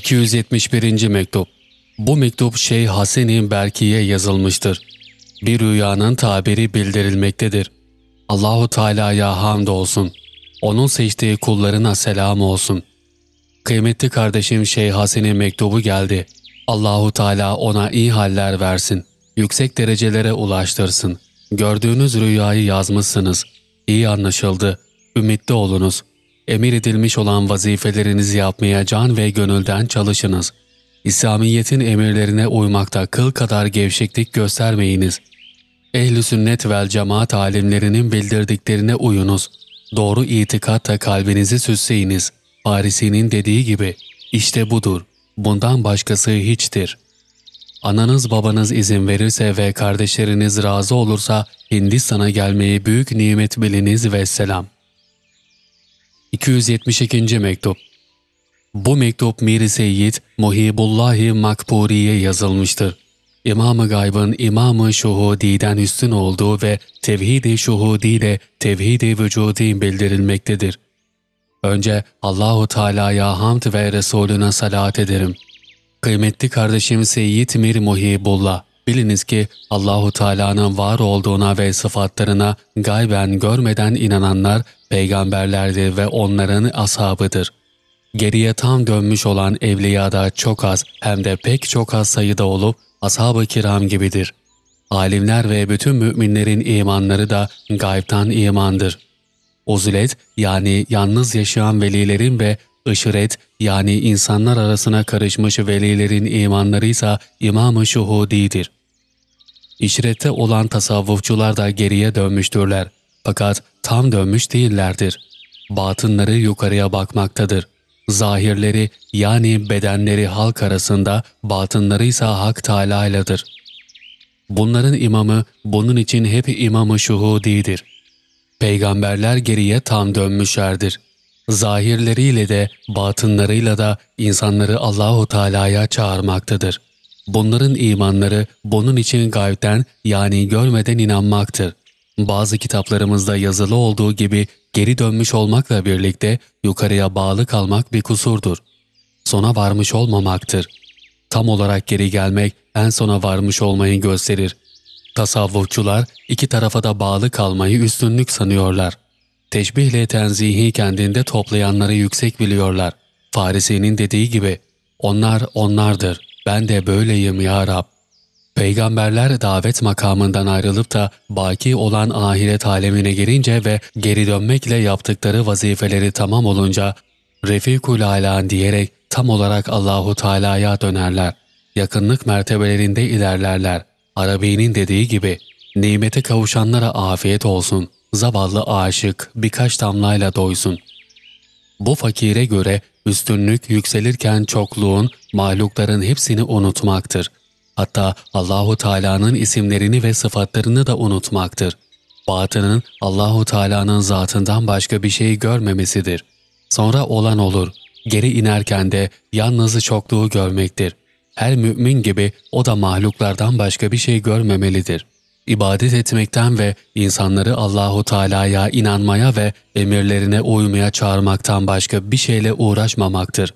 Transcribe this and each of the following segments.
271. Mektup Bu mektup Şeyh Haseni Berki'ye yazılmıştır. Bir rüyanın tabiri bildirilmektedir. Allahu Teala'ya hamd olsun. Onun seçtiği kullarına selam olsun. Kıymetli kardeşim Şeyh Haseni mektubu geldi. Allahu Teala ona iyi haller versin. Yüksek derecelere ulaştırsın. Gördüğünüz rüyayı yazmışsınız. İyi anlaşıldı. Ümitli olunuz. Emir edilmiş olan vazifelerinizi yapmaya can ve gönülden çalışınız. İslamiyet'in emirlerine uymakta kıl kadar gevşeklik göstermeyiniz. Ehl-i sünnet vel cemaat alimlerinin bildirdiklerine uyunuz. Doğru itikatla kalbinizi süsleyiniz. Farisi'nin dediği gibi, işte budur, bundan başkası hiçtir. Ananız babanız izin verirse ve kardeşleriniz razı olursa Hindistan'a gelmeyi büyük nimet biliniz ve selam. 272. Mektup Bu mektup Mir-i Seyyid Muhibullahi Makburi'ye yazılmıştır. İmam-ı Gayb'ın İmam-ı Şuhudi'den üstün olduğu ve Tevhid-i Şuhudi ile Tevhid-i Vücudi bildirilmektedir. Önce Allahu Teala'ya hamd ve Resulüne salat ederim. Kıymetli kardeşim Seyyid Mir Muhibullah, biliniz ki Allahu Teala'nın var olduğuna ve sıfatlarına gayben görmeden inananlar peygamberlerdir ve onların ashabıdır. Geriye tam dönmüş olan evliya da çok az hem de pek çok az sayıda olup ashab-ı kiram gibidir. Alimler ve bütün müminlerin imanları da gaybtan imandır. Uzulet yani yalnız yaşayan velilerin ve ışıret yani insanlar arasına karışmış velilerin imanları ise imam-ı şuhudidir. İşrette olan tasavvufçular da geriye dönmüştürler. Fakat tam dönmüş değillerdir. Batınları yukarıya bakmaktadır. Zahirleri yani bedenleri halk arasında, batınları ise Hak Teâlâ'yladır. Bunların imamı bunun için hep imamı şuhudidir. Peygamberler geriye tam dönmüşlerdir. Zahirleriyle de batınlarıyla da insanları Allahu Teala'ya çağırmaktadır. Bunların imanları bunun için gaybden yani görmeden inanmaktır. Bazı kitaplarımızda yazılı olduğu gibi geri dönmüş olmakla birlikte yukarıya bağlı kalmak bir kusurdur. Sona varmış olmamaktır. Tam olarak geri gelmek en sona varmış olmayı gösterir. Tasavvufçular iki tarafa da bağlı kalmayı üstünlük sanıyorlar. Teşbihle tenzihi kendinde toplayanları yüksek biliyorlar. Farisi'nin dediği gibi, onlar onlardır, ben de böyleyim ya Rab. Peygamberler davet makamından ayrılıp da baki olan ahiret alemine girince ve geri dönmekle yaptıkları vazifeleri tamam olunca Refikul Alan diyerek tam olarak Allahu Teala'ya dönerler. Yakınlık mertebelerinde ilerlerler. Arabi'nin dediği gibi nimete kavuşanlara afiyet olsun. Zavallı aşık birkaç damlayla doysun. Bu fakire göre üstünlük yükselirken çokluğun, mahlukların hepsini unutmaktır. Hatta Allahu Teala'nın isimlerini ve sıfatlarını da unutmaktır. Batının Allahu Teala'nın zatından başka bir şey görmemesidir. Sonra olan olur. Geri inerken de yalnız çokluğu görmektir. Her mümin gibi o da mahluklardan başka bir şey görmemelidir. İbadet etmekten ve insanları Allahu Teala'ya inanmaya ve emirlerine uymaya çağırmaktan başka bir şeyle uğraşmamaktır.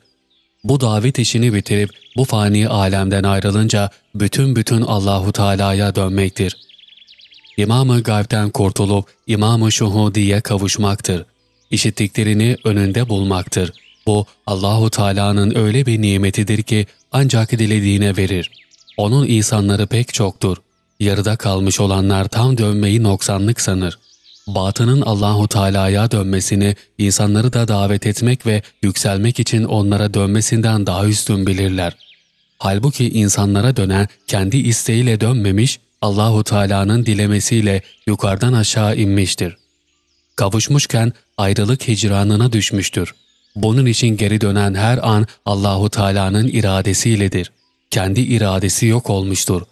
Bu davet işini bitirip bu fani alemden ayrılınca bütün bütün Allahu Teala'ya dönmektir. İmam-ı Gayb'den kurtulup İmam-ı Şuhudi'ye kavuşmaktır. İşittiklerini önünde bulmaktır. Bu Allahu Teala'nın öyle bir nimetidir ki ancak dilediğine verir. Onun insanları pek çoktur. Yarıda kalmış olanlar tam dönmeyi noksanlık sanır. Batının Allahu Teala'ya dönmesini, insanları da davet etmek ve yükselmek için onlara dönmesinden daha üstün bilirler. Halbuki insanlara dönen kendi isteğiyle dönmemiş, Allahu Teala'nın dilemesiyle yukarıdan aşağı inmiştir. Kavuşmuşken ayrılık hicranına düşmüştür. Bunun için geri dönen her an Allahu Teala'nın iradesiyledir. Kendi iradesi yok olmuştur.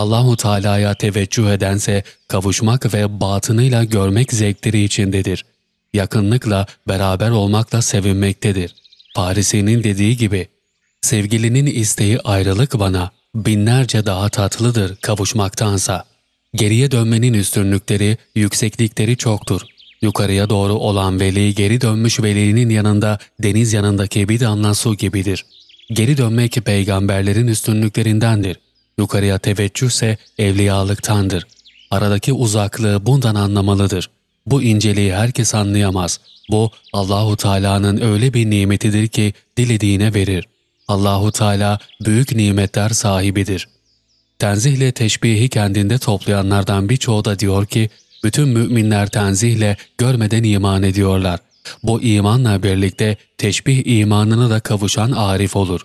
Allahu Teala'ya teveccüh edense kavuşmak ve batınıyla görmek zevkleri içindedir. Yakınlıkla, beraber olmakla sevinmektedir. Farisi'nin dediği gibi, sevgilinin isteği ayrılık bana binlerce daha tatlıdır kavuşmaktansa. Geriye dönmenin üstünlükleri, yükseklikleri çoktur. Yukarıya doğru olan veli geri dönmüş velinin yanında deniz yanındaki bir damla su gibidir. Geri dönmek peygamberlerin üstünlüklerindendir. Yukarıya teveccüh ise evliyalıktandır. Aradaki uzaklığı bundan anlamalıdır. Bu inceliği herkes anlayamaz. Bu Allahu Teala'nın öyle bir nimetidir ki dilediğine verir. Allahu Teala büyük nimetler sahibidir. Tenzihle teşbihi kendinde toplayanlardan birçoğu da diyor ki, bütün müminler tenzihle görmeden iman ediyorlar. Bu imanla birlikte teşbih imanına da kavuşan arif olur.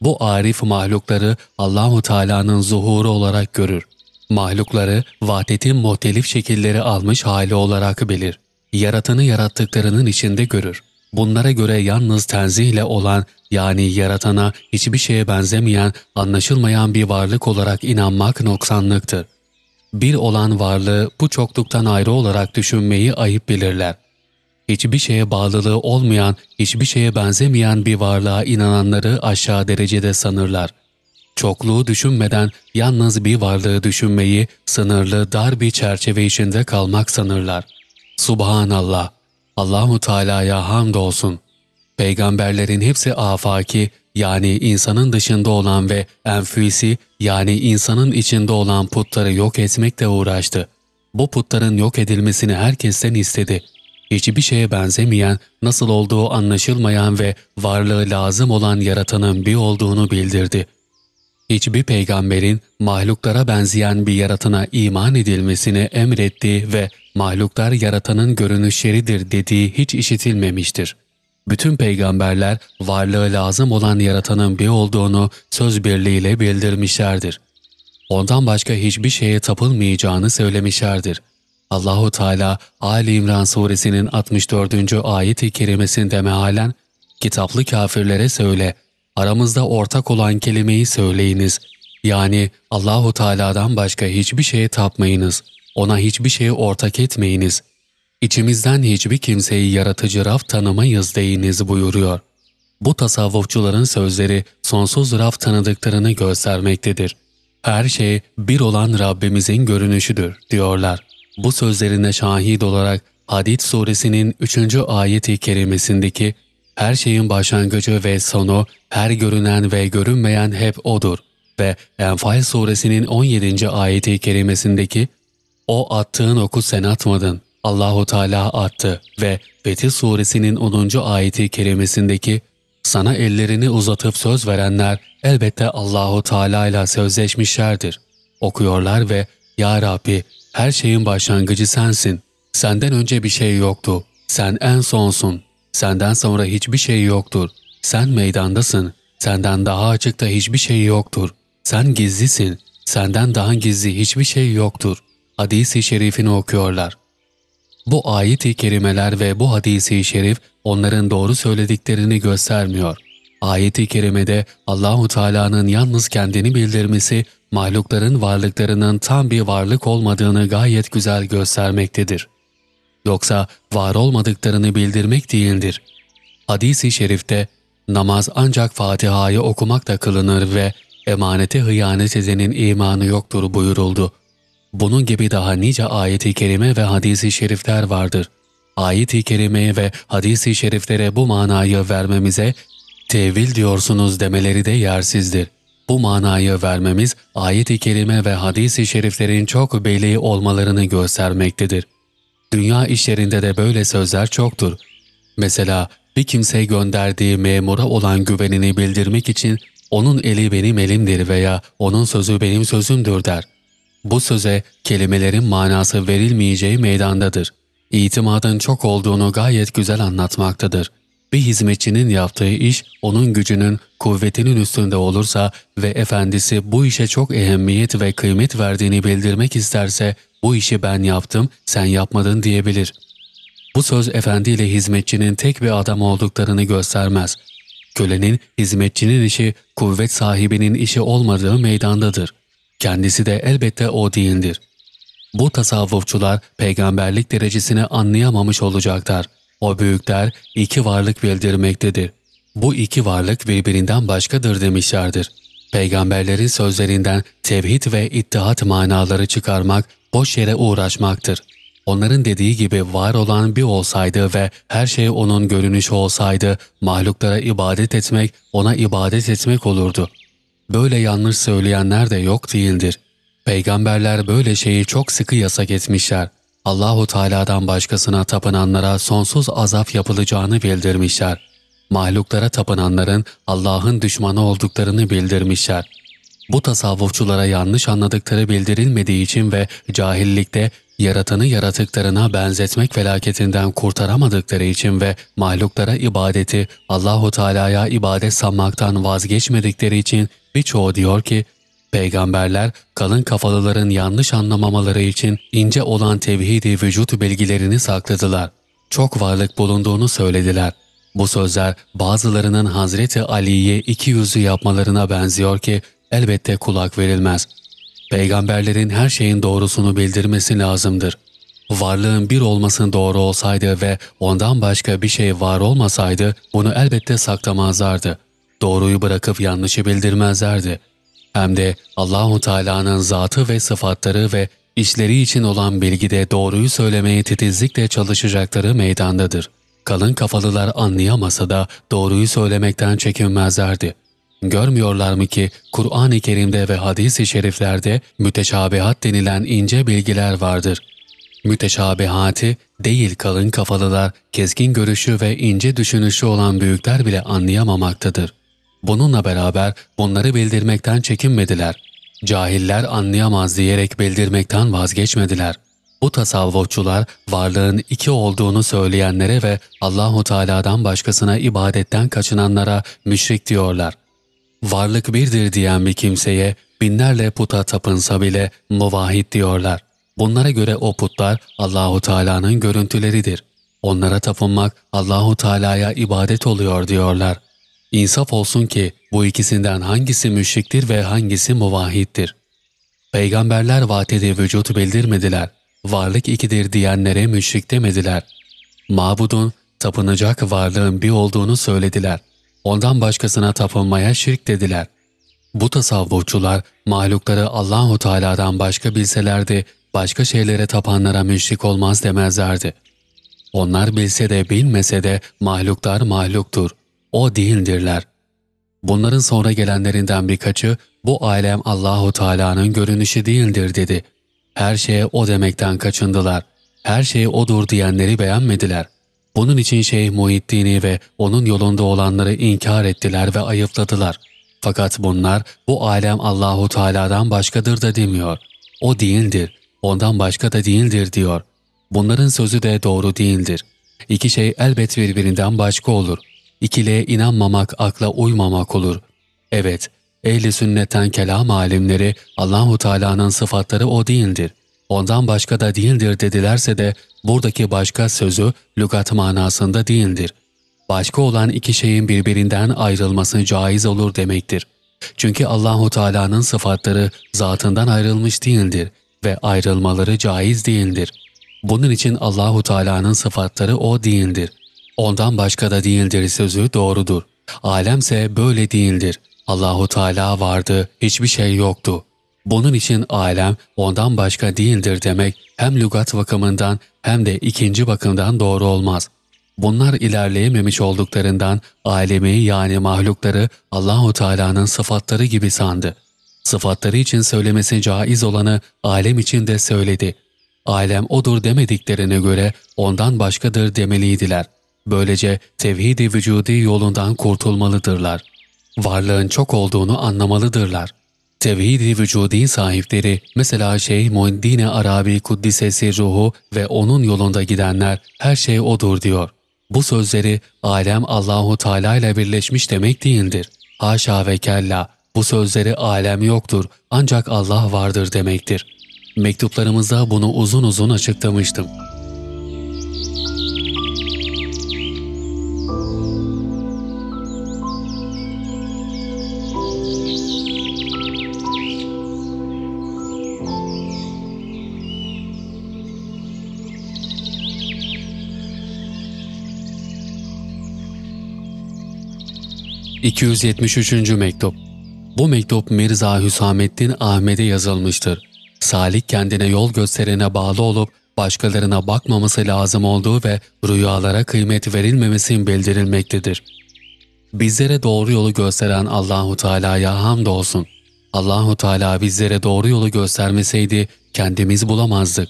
Bu arif mahlukları Allahu Teala'nın zuhuru olarak görür. Mahlukları vahdetin muhtelif şekilleri almış hali olarak bilir. Yaratanı yarattıklarının içinde görür. Bunlara göre yalnız tenzihle olan yani yaratana hiçbir şeye benzemeyen, anlaşılmayan bir varlık olarak inanmak noksanlıktır. Bir olan varlığı bu çokluktan ayrı olarak düşünmeyi ayıp bilirler. Hiçbir şeye bağlılığı olmayan, hiçbir şeye benzemeyen bir varlığa inananları aşağı derecede sanırlar. Çokluğu düşünmeden yalnız bir varlığı düşünmeyi sınırlı dar bir çerçeve içinde kalmak sanırlar. Subhanallah, Allahu Teala'ya hamdolsun. Peygamberlerin hepsi afaki yani insanın dışında olan ve enfüsi yani insanın içinde olan putları yok etmekle uğraştı. Bu putların yok edilmesini herkesten istedi. Hiçbir şeye benzemeyen, nasıl olduğu anlaşılmayan ve varlığı lazım olan yaratanın bir olduğunu bildirdi. Hiçbir peygamberin mahluklara benzeyen bir yaratana iman edilmesini emretti ve mahluklar yaratanın görünüşleridir dediği hiç işitilmemiştir. Bütün peygamberler varlığı lazım olan yaratanın bir olduğunu söz birliğiyle bildirmişlerdir. Ondan başka hiçbir şeye tapılmayacağını söylemişlerdir. Allahu Teala Ali İmran suresinin 64. ayet-i kerimesinde mealen kitaplı kafirlere söyle aramızda ortak olan kelimeyi söyleyiniz. Yani Allahu Teala'dan başka hiçbir şeye tapmayınız. Ona hiçbir şeye ortak etmeyiniz. İçimizden hiçbir kimseyi yaratıcı raf tanımayız deyiniz buyuruyor. Bu tasavvufçuların sözleri sonsuz raf tanıdıklarını göstermektedir. Her şey bir olan Rabbimizin görünüşüdür diyorlar. Bu sözlerine şahit olarak Hadid suresinin 3. ayeti kerimesindeki her şeyin başlangıcı ve sonu, her görünen ve görünmeyen hep O'dur ve Enfal suresinin 17. ayeti kerimesindeki O attığın oku sen atmadın, Allahu Teala attı ve Fetih suresinin 10. ayeti kerimesindeki sana ellerini uzatıp söz verenler elbette Allahu Teala ile sözleşmişlerdir. Okuyorlar ve Ya Rabbi her şeyin başlangıcı sensin. Senden önce bir şey yoktu. Sen en sonsun. Senden sonra hiçbir şey yoktur. Sen meydandasın. Senden daha açıkta hiçbir şey yoktur. Sen gizlisin. Senden daha gizli hiçbir şey yoktur. Hadis-i şerifini okuyorlar. Bu ayet-i kerimeler ve bu hadisi şerif onların doğru söylediklerini göstermiyor. Ayet-i kerimede Allahu Teala'nın yalnız kendini bildirmesi mahlukların varlıklarının tam bir varlık olmadığını gayet güzel göstermektedir. Yoksa var olmadıklarını bildirmek değildir. Hadis-i şerifte namaz ancak Fatiha'yı okumakla kılınır ve emanete hıyanet edenin imanı yoktur buyuruldu. Bunun gibi daha nice ayet-i kerime ve hadis-i şerifler vardır. Ayet-i kerimeye ve hadis-i şeriflere bu manayı vermemize tevil diyorsunuz demeleri de yersizdir. Bu manayı vermemiz ayet-i kerime ve hadis-i şeriflerin çok belli olmalarını göstermektedir. Dünya işlerinde de böyle sözler çoktur. Mesela bir kimse gönderdiği memura olan güvenini bildirmek için onun eli benim elimdir veya onun sözü benim sözümdür der. Bu söze kelimelerin manası verilmeyeceği meydandadır. İtimadın çok olduğunu gayet güzel anlatmaktadır. Bir hizmetçinin yaptığı iş onun gücünün, kuvvetinin üstünde olursa ve efendisi bu işe çok ehemmiyet ve kıymet verdiğini bildirmek isterse bu işi ben yaptım, sen yapmadın diyebilir. Bu söz efendi ile hizmetçinin tek bir adam olduklarını göstermez. Kölenin, hizmetçinin işi kuvvet sahibinin işi olmadığı meydandadır. Kendisi de elbette o değildir. Bu tasavvufçular peygamberlik derecesini anlayamamış olacaklar. O büyükler iki varlık bildirmektedir. Bu iki varlık birbirinden başkadır demişlerdir. Peygamberlerin sözlerinden tevhid ve ittihat manaları çıkarmak boş yere uğraşmaktır. onların dediği gibi var olan bir olsaydı ve her şey onun görünüşü olsaydı, mahluklara ibadet etmek, ona ibadet etmek olurdu. Böyle yanlış söyleyenler de yok değildir. Peygamberler böyle şeyi çok sıkı yasak etmişler. Allahu Teala'dan başkasına tapınanlara sonsuz azap yapılacağını bildirmişler. Mahluklara tapınanların Allah'ın düşmanı olduklarını bildirmişler. Bu tasavvufçulara yanlış anladıkları bildirilmediği için ve cahillikte yaratanı yaratıklarına benzetmek felaketinden kurtaramadıkları için ve mahluklara ibadeti Allahu Teala'ya ibadet sanmaktan vazgeçmedikleri için birçoğu diyor ki Peygamberler kalın kafalıların yanlış anlamamaları için ince olan tevhidi vücut bilgilerini sakladılar. Çok varlık bulunduğunu söylediler. Bu sözler bazılarının Hazreti Ali'ye iki yüzü yapmalarına benziyor ki elbette kulak verilmez. Peygamberlerin her şeyin doğrusunu bildirmesi lazımdır. Varlığın bir olmasın doğru olsaydı ve ondan başka bir şey var olmasaydı bunu elbette saklamazlardı. Doğruyu bırakıp yanlışı bildirmezlerdi. Hem de Allahu Teala'nın zatı ve sıfatları ve işleri için olan bilgide doğruyu söylemeye titizlikle çalışacakları meydandadır. Kalın kafalılar anlayamasa da doğruyu söylemekten çekinmezlerdi. Görmüyorlar mı ki Kur'an-ı Kerim'de ve hadis-i şeriflerde müteşabihat denilen ince bilgiler vardır. Müteşabihati değil kalın kafalılar, keskin görüşü ve ince düşünüşü olan büyükler bile anlayamamaktadır. Bununla beraber bunları bildirmekten çekinmediler. Cahiller anlayamaz diyerek bildirmekten vazgeçmediler. Bu tasavvufçular varlığın iki olduğunu söyleyenlere ve Allahu Teala'dan başkasına ibadetten kaçınanlara müşrik diyorlar. Varlık birdir diyen bir kimseye binlerle puta tapınsa bile muvahhid diyorlar. Bunlara göre o putlar Allahu Teala'nın görüntüleridir. Onlara tapınmak Allahu Teala'ya ibadet oluyor diyorlar. İnsaf olsun ki bu ikisinden hangisi müşriktir ve hangisi muvahhiddir. Peygamberler vatedi vücut bildirmediler. Varlık ikidir diyenlere müşrik demediler. Mabudun, tapınacak varlığın bir olduğunu söylediler. Ondan başkasına tapınmaya şirk dediler. Bu tasavvufçular mahlukları Allahu Teala'dan başka bilselerdi başka şeylere tapanlara müşrik olmaz demezlerdi. Onlar bilse de bilmese de mahluklar mahluktur o değildirler. Bunların sonra gelenlerinden birkaçı bu alem Allahu Teala'nın görünüşü değildir dedi. Her şeye o demekten kaçındılar. Her şey odur diyenleri beğenmediler. Bunun için Şeyh Muhiddin'i ve onun yolunda olanları inkar ettiler ve ayıpladılar. Fakat bunlar bu alem Allahu Teala'dan başkadır da demiyor. O değildir, ondan başka da değildir diyor. Bunların sözü de doğru değildir. İki şey elbet birbirinden başka olur. İkiliğe inanmamak akla uymamak olur. Evet, ehli sünnetten kelam alimleri Allahu Teala'nın sıfatları o değildir. Ondan başka da değildir dedilerse de buradaki başka sözü lügat manasında değildir. Başka olan iki şeyin birbirinden ayrılması caiz olur demektir. Çünkü Allahu Teala'nın sıfatları zatından ayrılmış değildir ve ayrılmaları caiz değildir. Bunun için Allahu Teala'nın sıfatları o değildir. Ondan başka da değildir sözü doğrudur. Alemse böyle değildir. Allahu Teala vardı, hiçbir şey yoktu. Bunun için alem ondan başka değildir demek hem lügat bakımından hem de ikinci bakımdan doğru olmaz. Bunlar ilerleyememiş olduklarından alemi yani mahlukları Allahu Teala'nın sıfatları gibi sandı. Sıfatları için söylemesi caiz olanı alem için de söyledi. Alem odur demediklerine göre ondan başkadır demeliydiler. Böylece tevhid-i vücudi yolundan kurtulmalıdırlar. Varlığın çok olduğunu anlamalıdırlar. Tevhid-i vücudi sahipleri mesela Şeyh Muhiddin Arabi Kuddisesi ruhu ve onun yolunda gidenler her şey odur diyor. Bu sözleri alem Allahu Teala ile birleşmiş demek değildir. Haşa ve kella bu sözleri alem yoktur ancak Allah vardır demektir. Mektuplarımızda bunu uzun uzun açıklamıştım. 273. Mektup Bu mektup Mirza Hüsamettin Ahmet'e yazılmıştır. Salik kendine yol gösterene bağlı olup başkalarına bakmaması lazım olduğu ve rüyalara kıymet verilmemesi bildirilmektedir. Bizlere doğru yolu gösteren Allahu Teala'ya hamdolsun. Allahu Teala bizlere doğru yolu göstermeseydi kendimiz bulamazdık.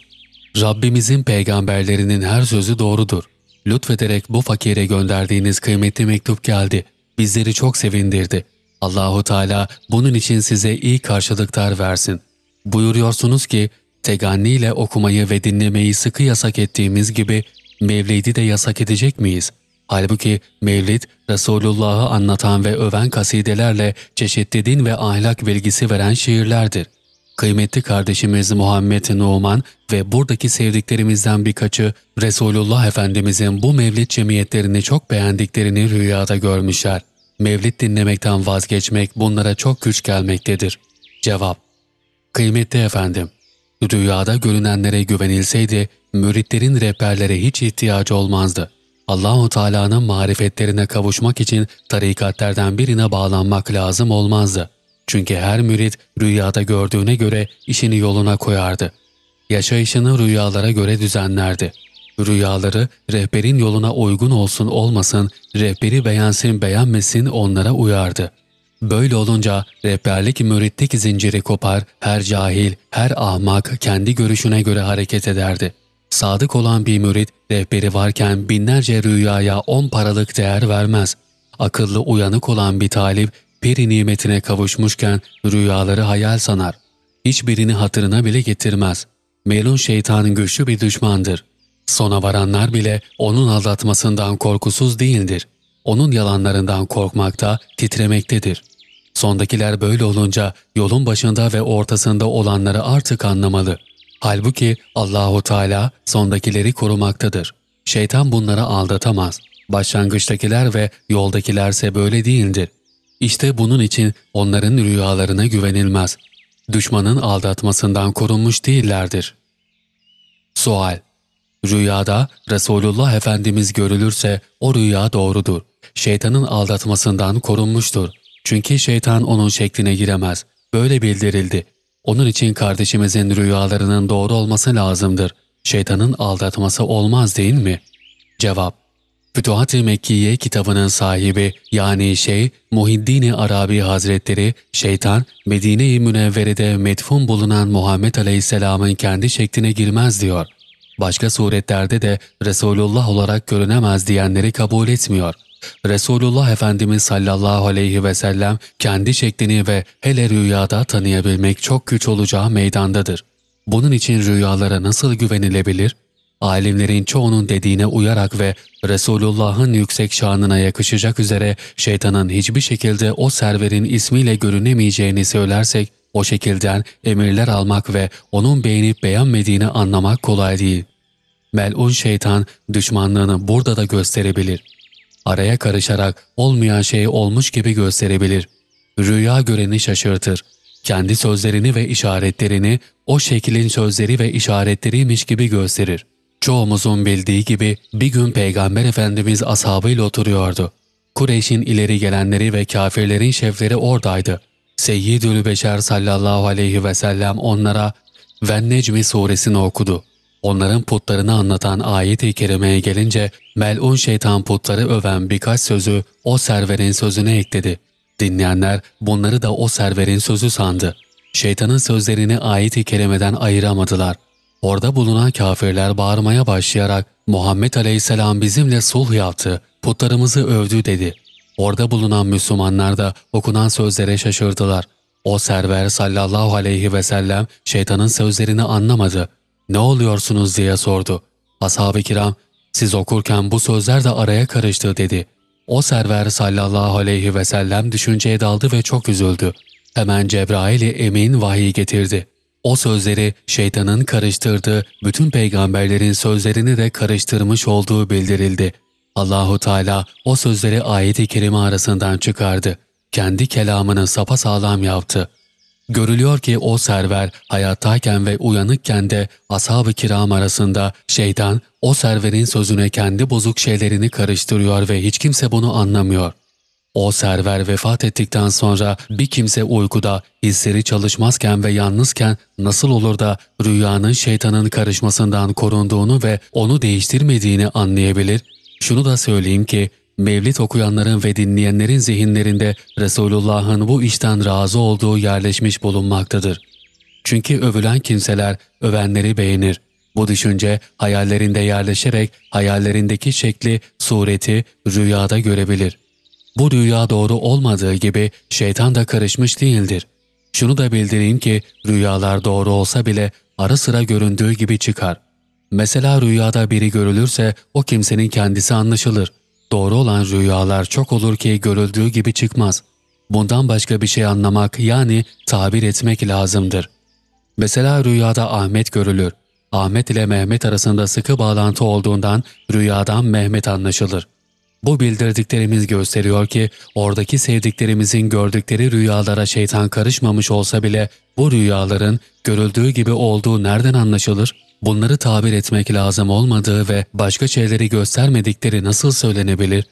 Rabbimizin peygamberlerinin her sözü doğrudur. Lütfederek bu fakire gönderdiğiniz kıymetli mektup geldi. Bizleri çok sevindirdi. Allahu Teala bunun için size iyi karşılıklar versin. Buyuruyorsunuz ki, teganniyle okumayı ve dinlemeyi sıkı yasak ettiğimiz gibi Mevlid'i de yasak edecek miyiz? Halbuki Mevlid, Resulullah'ı anlatan ve öven kasidelerle çeşitli din ve ahlak bilgisi veren şiirlerdir. Kıymetli kardeşimiz Muhammed Numan ve buradaki sevdiklerimizden birkaçı Resulullah Efendimizin bu mevlid cemiyetlerini çok beğendiklerini rüyada görmüşler. Mevlid dinlemekten vazgeçmek bunlara çok güç gelmektedir. Cevap Kıymetli efendim, rüyada görünenlere güvenilseydi müritlerin rehberlere hiç ihtiyacı olmazdı. Allahu Teala'nın marifetlerine kavuşmak için tarikatlerden birine bağlanmak lazım olmazdı. Çünkü her mürit rüyada gördüğüne göre işini yoluna koyardı. Yaşayışını rüyalara göre düzenlerdi. Rüyaları rehberin yoluna uygun olsun olmasın, rehberi beğensin beğenmesin onlara uyardı. Böyle olunca rehberlik müritlik zinciri kopar, her cahil, her ahmak kendi görüşüne göre hareket ederdi. Sadık olan bir mürit rehberi varken binlerce rüyaya on paralık değer vermez. Akıllı uyanık olan bir talip peri nimetine kavuşmuşken rüyaları hayal sanar. Hiçbirini hatırına bile getirmez. Melun şeytanın güçlü bir düşmandır. Sona varanlar bile onun aldatmasından korkusuz değildir. Onun yalanlarından korkmakta, titremektedir. Sondakiler böyle olunca yolun başında ve ortasında olanları artık anlamalı. Halbuki Allahu Teala sondakileri korumaktadır. Şeytan bunları aldatamaz. Başlangıçtakiler ve yoldakilerse böyle değildir. İşte bunun için onların rüyalarına güvenilmez. Düşmanın aldatmasından korunmuş değillerdir. Sual Rüyada Resulullah Efendimiz görülürse o rüya doğrudur. Şeytanın aldatmasından korunmuştur. Çünkü şeytan onun şekline giremez. Böyle bildirildi. Onun için kardeşimizin rüyalarının doğru olması lazımdır. Şeytanın aldatması olmaz değil mi? Cevap Fütuhat-ı Mekkiye kitabının sahibi yani şey Muhiddin Arabi Hazretleri şeytan Medine-i Münevvere'de metfun bulunan Muhammed Aleyhisselam'ın kendi şekline girmez diyor. Başka suretlerde de Resulullah olarak görünemez diyenleri kabul etmiyor. Resulullah Efendimiz sallallahu aleyhi ve sellem kendi şeklini ve hele rüyada tanıyabilmek çok güç olacağı meydandadır. Bunun için rüyalara nasıl güvenilebilir? Alimlerin çoğunun dediğine uyarak ve Resulullah'ın yüksek şanına yakışacak üzere şeytanın hiçbir şekilde o serverin ismiyle görünemeyeceğini söylersek, o şekilden emirler almak ve onun beğenip beğenmediğini anlamak kolay değil. Melun şeytan düşmanlığını burada da gösterebilir. Araya karışarak olmayan şey olmuş gibi gösterebilir. Rüya göreni şaşırtır. Kendi sözlerini ve işaretlerini o şeklin sözleri ve işaretleriymiş gibi gösterir. Çoğumuzun bildiği gibi bir gün Peygamber Efendimiz ashabıyla oturuyordu. Kureyş'in ileri gelenleri ve kafirlerin şefleri oradaydı. Seyyidül Beşer sallallahu aleyhi ve sellem onlara Ven Necmi suresini okudu. Onların putlarını anlatan ayet-i kerimeye gelince melun şeytan putları öven birkaç sözü o serverin sözüne ekledi. Dinleyenler bunları da o serverin sözü sandı. Şeytanın sözlerini ayet-i kerimeden ayıramadılar. Orada bulunan kafirler bağırmaya başlayarak Muhammed Aleyhisselam bizimle sulh yaptı, putlarımızı övdü dedi. Orada bulunan Müslümanlar da okunan sözlere şaşırdılar. O server sallallahu aleyhi ve sellem şeytanın sözlerini anlamadı. Ne oluyorsunuz diye sordu. Ashab-ı kiram siz okurken bu sözler de araya karıştı dedi. O server sallallahu aleyhi ve sellem düşünceye daldı ve çok üzüldü. Hemen Cebrail-i Emin vahiy getirdi. O sözleri şeytanın karıştırdığı bütün peygamberlerin sözlerini de karıştırmış olduğu bildirildi. Allahu Teala o sözleri ayet-i kerime arasından çıkardı. Kendi kelamını sapasağlam yaptı. Görülüyor ki o server hayattayken ve uyanıkken de ashab-ı kiram arasında şeytan o serverin sözüne kendi bozuk şeylerini karıştırıyor ve hiç kimse bunu anlamıyor. O server vefat ettikten sonra bir kimse uykuda, hisleri çalışmazken ve yalnızken nasıl olur da rüyanın şeytanın karışmasından korunduğunu ve onu değiştirmediğini anlayabilir? Şunu da söyleyeyim ki Mevlid okuyanların ve dinleyenlerin zihinlerinde Resulullah'ın bu işten razı olduğu yerleşmiş bulunmaktadır. Çünkü övülen kimseler övenleri beğenir. Bu düşünce hayallerinde yerleşerek hayallerindeki şekli, sureti rüyada görebilir. Bu rüya doğru olmadığı gibi şeytan da karışmış değildir. Şunu da bildireyim ki rüyalar doğru olsa bile ara sıra göründüğü gibi çıkar. Mesela rüyada biri görülürse o kimsenin kendisi anlaşılır. Doğru olan rüyalar çok olur ki görüldüğü gibi çıkmaz. Bundan başka bir şey anlamak yani tabir etmek lazımdır. Mesela rüyada Ahmet görülür. Ahmet ile Mehmet arasında sıkı bağlantı olduğundan rüyadan Mehmet anlaşılır. Bu bildirdiklerimiz gösteriyor ki oradaki sevdiklerimizin gördükleri rüyalara şeytan karışmamış olsa bile bu rüyaların görüldüğü gibi olduğu nereden anlaşılır? Bunları tabir etmek lazım olmadığı ve başka şeyleri göstermedikleri nasıl söylenebilir?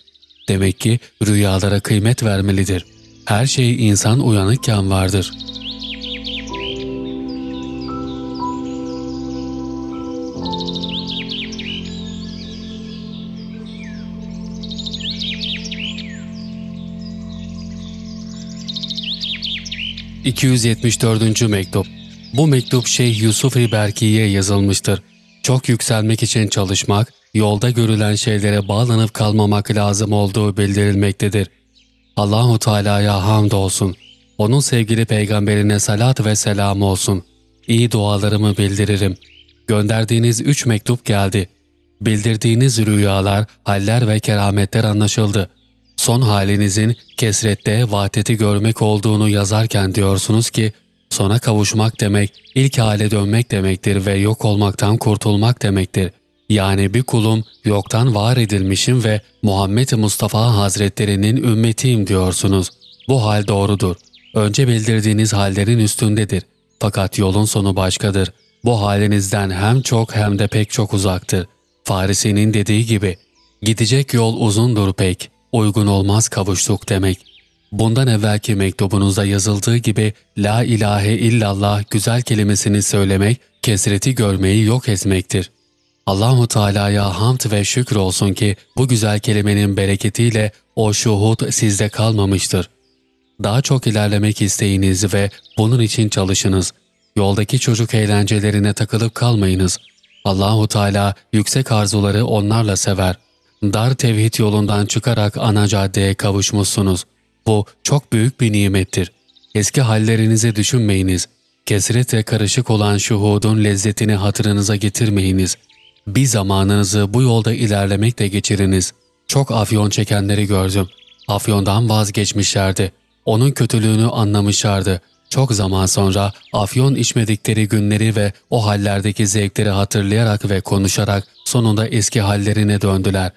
Demek ki rüyalara kıymet vermelidir. Her şey insan uyanıkken vardır.'' 274. Mektup Bu mektup Şeyh Yusuf-i yazılmıştır. Çok yükselmek için çalışmak, yolda görülen şeylere bağlanıp kalmamak lazım olduğu bildirilmektedir. Allahu Teala'ya hamd olsun. Onun sevgili peygamberine salat ve selam olsun. İyi dualarımı bildiririm. Gönderdiğiniz üç mektup geldi. Bildirdiğiniz rüyalar, haller ve kerametler anlaşıldı son halinizin kesrette vahdeti görmek olduğunu yazarken diyorsunuz ki, sona kavuşmak demek, ilk hale dönmek demektir ve yok olmaktan kurtulmak demektir. Yani bir kulum yoktan var edilmişim ve Muhammed Mustafa Hazretlerinin ümmetiyim diyorsunuz. Bu hal doğrudur. Önce bildirdiğiniz hallerin üstündedir. Fakat yolun sonu başkadır. Bu halinizden hem çok hem de pek çok uzaktır. Farisi'nin dediği gibi, gidecek yol uzundur pek, uygun olmaz kavuştuk demek. Bundan evvelki mektubunuzda yazıldığı gibi La ilahe illallah güzel kelimesini söylemek, kesreti görmeyi yok etmektir. Allahu Teala'ya hamd ve şükür olsun ki bu güzel kelimenin bereketiyle o şuhud sizde kalmamıştır. Daha çok ilerlemek isteyiniz ve bunun için çalışınız. Yoldaki çocuk eğlencelerine takılıp kalmayınız. Allahu Teala yüksek arzuları onlarla sever dar tevhid yolundan çıkarak ana caddeye kavuşmuşsunuz. Bu çok büyük bir nimettir. Eski hallerinizi düşünmeyiniz. Kesretle karışık olan şuhudun lezzetini hatırınıza getirmeyiniz. Bir zamanınızı bu yolda ilerlemekle geçiriniz. Çok afyon çekenleri gördüm. Afyondan vazgeçmişlerdi. Onun kötülüğünü anlamışlardı. Çok zaman sonra afyon içmedikleri günleri ve o hallerdeki zevkleri hatırlayarak ve konuşarak sonunda eski hallerine döndüler.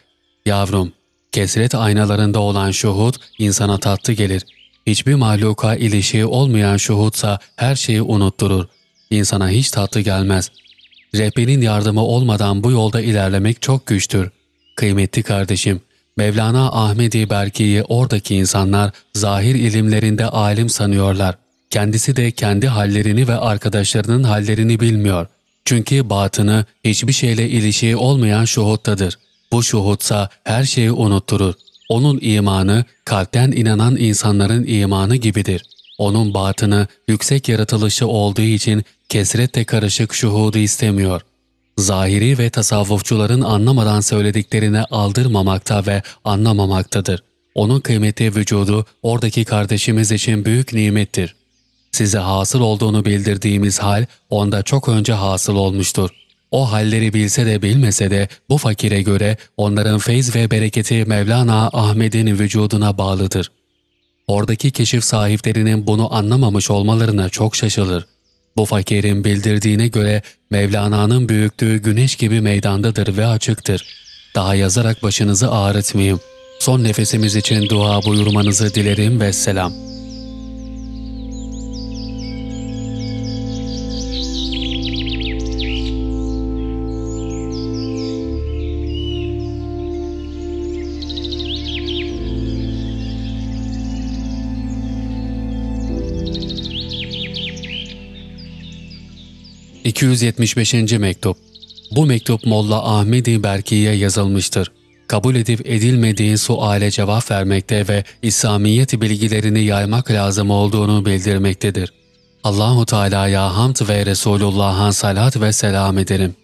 Yavrum, kesret aynalarında olan şuhud insana tatlı gelir. Hiçbir mahluka ilişiği olmayan şuhudsa her şeyi unutturur. İnsana hiç tatlı gelmez. Rehberin yardımı olmadan bu yolda ilerlemek çok güçtür. Kıymetli kardeşim, Mevlana Ahmedi Berki'yi oradaki insanlar zahir ilimlerinde alim sanıyorlar. Kendisi de kendi hallerini ve arkadaşlarının hallerini bilmiyor. Çünkü batını hiçbir şeyle ilişiği olmayan şuhuttadır. Bu şuhutsa her şeyi unutturur. Onun imanı kalpten inanan insanların imanı gibidir. Onun batını yüksek yaratılışı olduğu için kesretle karışık şuhudu istemiyor. Zahiri ve tasavvufçuların anlamadan söylediklerine aldırmamakta ve anlamamaktadır. Onun kıymeti vücudu oradaki kardeşimiz için büyük nimettir. Size hasıl olduğunu bildirdiğimiz hal onda çok önce hasıl olmuştur. O halleri bilse de bilmese de bu fakire göre onların feyz ve bereketi Mevlana Ahmet'in vücuduna bağlıdır. Oradaki keşif sahiplerinin bunu anlamamış olmalarına çok şaşılır. Bu fakirin bildirdiğine göre Mevlana'nın büyüklüğü güneş gibi meydandadır ve açıktır. Daha yazarak başınızı ağrıtmayayım. Son nefesimiz için dua buyurmanızı dilerim ve selam.'' 275. Mektup Bu mektup Molla Ahmedi Berki'ye yazılmıştır. Kabul edip edilmediği suale cevap vermekte ve İslamiyet bilgilerini yaymak lazım olduğunu bildirmektedir. Allahu Teala'ya hamd ve Resulullah'a salat ve selam ederim.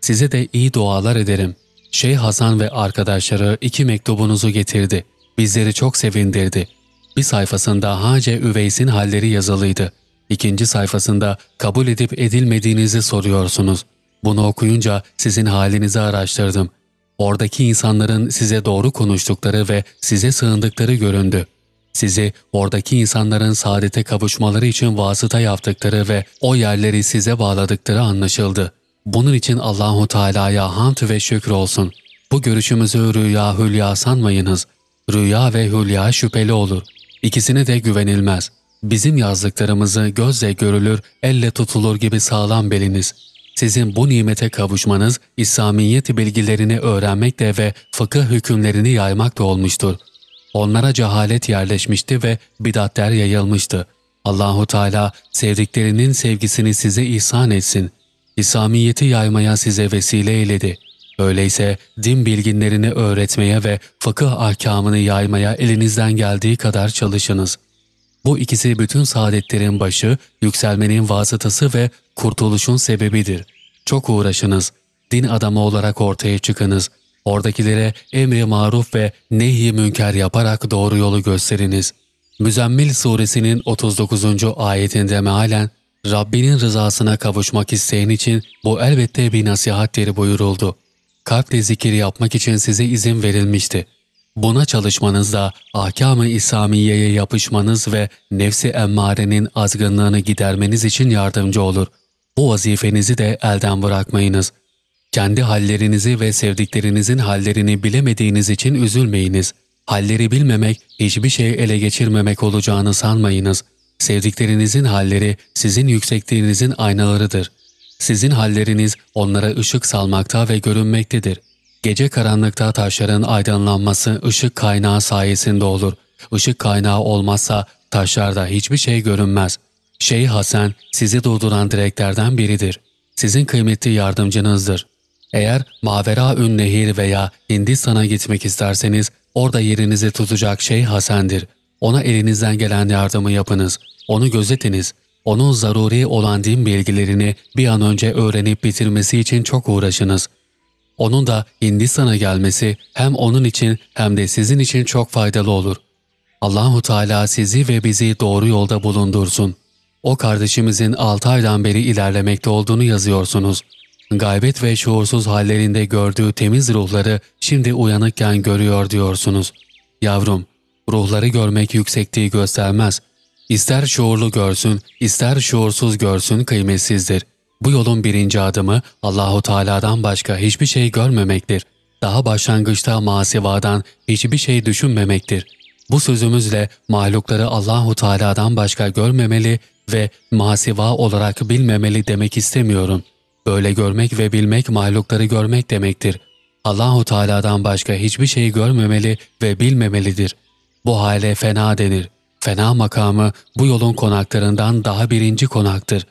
Size de iyi dualar ederim. Şeyh Hasan ve arkadaşları iki mektubunuzu getirdi. Bizleri çok sevindirdi. Bir sayfasında Hace Üveys'in halleri yazılıydı. İkinci sayfasında kabul edip edilmediğinizi soruyorsunuz. Bunu okuyunca sizin halinizi araştırdım. Oradaki insanların size doğru konuştukları ve size sığındıkları göründü. Sizi oradaki insanların saadete kavuşmaları için vasıta yaptıkları ve o yerleri size bağladıkları anlaşıldı. Bunun için Allahu Teala'ya hamd ve şükür olsun. Bu görüşümüzü rüya hülya sanmayınız. Rüya ve hülya şüpheli olur. İkisine de güvenilmez. Bizim yazdıklarımızı gözle görülür, elle tutulur gibi sağlam beliniz. Sizin bu nimete kavuşmanız, İslamiyet bilgilerini öğrenmekle ve fıkıh hükümlerini yaymakla olmuştur. Onlara cehalet yerleşmişti ve bidatler yayılmıştı. Allahu Teala sevdiklerinin sevgisini size ihsan etsin. İslamiyeti yaymaya size vesile eyledi. Öyleyse din bilginlerini öğretmeye ve fıkıh ahkamını yaymaya elinizden geldiği kadar çalışınız. Bu ikisi bütün saadetlerin başı, yükselmenin vasıtası ve kurtuluşun sebebidir. Çok uğraşınız. Din adamı olarak ortaya çıkınız. Oradakilere emri maruf ve nehy münker yaparak doğru yolu gösteriniz. Müzemmil suresinin 39. ayetinde mealen Rabbinin rızasına kavuşmak isteyen için bu elbette bir nasihattir buyuruldu. Kalple zikir yapmak için size izin verilmişti. Buna çalışmanızda ahkam-ı İslamiye'ye yapışmanız ve nefsi emmarenin azgınlığını gidermeniz için yardımcı olur. Bu vazifenizi de elden bırakmayınız. Kendi hallerinizi ve sevdiklerinizin hallerini bilemediğiniz için üzülmeyiniz. Halleri bilmemek, hiçbir şey ele geçirmemek olacağını sanmayınız. Sevdiklerinizin halleri sizin yüksekliğinizin aynalarıdır. Sizin halleriniz onlara ışık salmakta ve görünmektedir. Gece karanlıkta taşların aydınlanması ışık kaynağı sayesinde olur. Işık kaynağı olmazsa taşlarda hiçbir şey görünmez. Şeyh Hasan sizi durduran direklerden biridir. Sizin kıymetli yardımcınızdır. Eğer Mavera Ün Nehir veya Hindistan'a gitmek isterseniz orada yerinizi tutacak Şeyh Hasan'dır. Ona elinizden gelen yardımı yapınız. Onu gözetiniz. Onun zaruri olan din bilgilerini bir an önce öğrenip bitirmesi için çok uğraşınız. Onun da Hindistan'a gelmesi hem onun için hem de sizin için çok faydalı olur. Allahu Teala sizi ve bizi doğru yolda bulundursun. O kardeşimizin 6 aydan beri ilerlemekte olduğunu yazıyorsunuz. Gaybet ve şuursuz hallerinde gördüğü temiz ruhları şimdi uyanıkken görüyor diyorsunuz. Yavrum, ruhları görmek yüksekliği göstermez. İster şuurlu görsün, ister şuursuz görsün kıymetsizdir. Bu yolun birinci adımı Allahu Teala'dan başka hiçbir şey görmemektir. Daha başlangıçta masivadan hiçbir şey düşünmemektir. Bu sözümüzle mahlukları Allahu Teala'dan başka görmemeli ve masiva olarak bilmemeli demek istemiyorum. Böyle görmek ve bilmek mahlukları görmek demektir. Allahu Teala'dan başka hiçbir şey görmemeli ve bilmemelidir. Bu hale fena denir. Fena makamı bu yolun konaklarından daha birinci konaktır.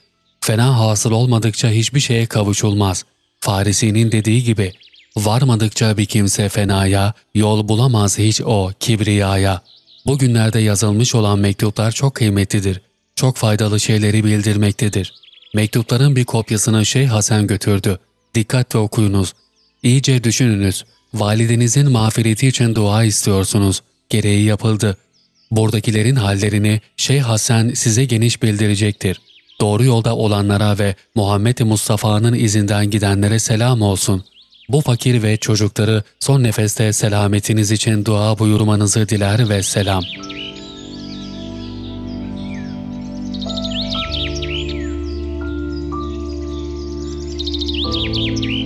Fena hasıl olmadıkça hiçbir şeye kavuşulmaz. Farisi'nin dediği gibi, varmadıkça bir kimse fenaya, yol bulamaz hiç o kibriyaya. Bugünlerde yazılmış olan mektuplar çok kıymetlidir. Çok faydalı şeyleri bildirmektedir. Mektupların bir kopyasını Şeyh Hasan götürdü. Dikkatle okuyunuz. İyice düşününüz. Validenizin mağfireti için dua istiyorsunuz. Gereği yapıldı. Buradakilerin hallerini Şeyh Hasan size geniş bildirecektir. Doğru yolda olanlara ve Muhammed Mustafa'nın izinden gidenlere selam olsun. Bu fakir ve çocukları son nefeste selametiniz için dua buyurmanızı diler ve selam. Müzik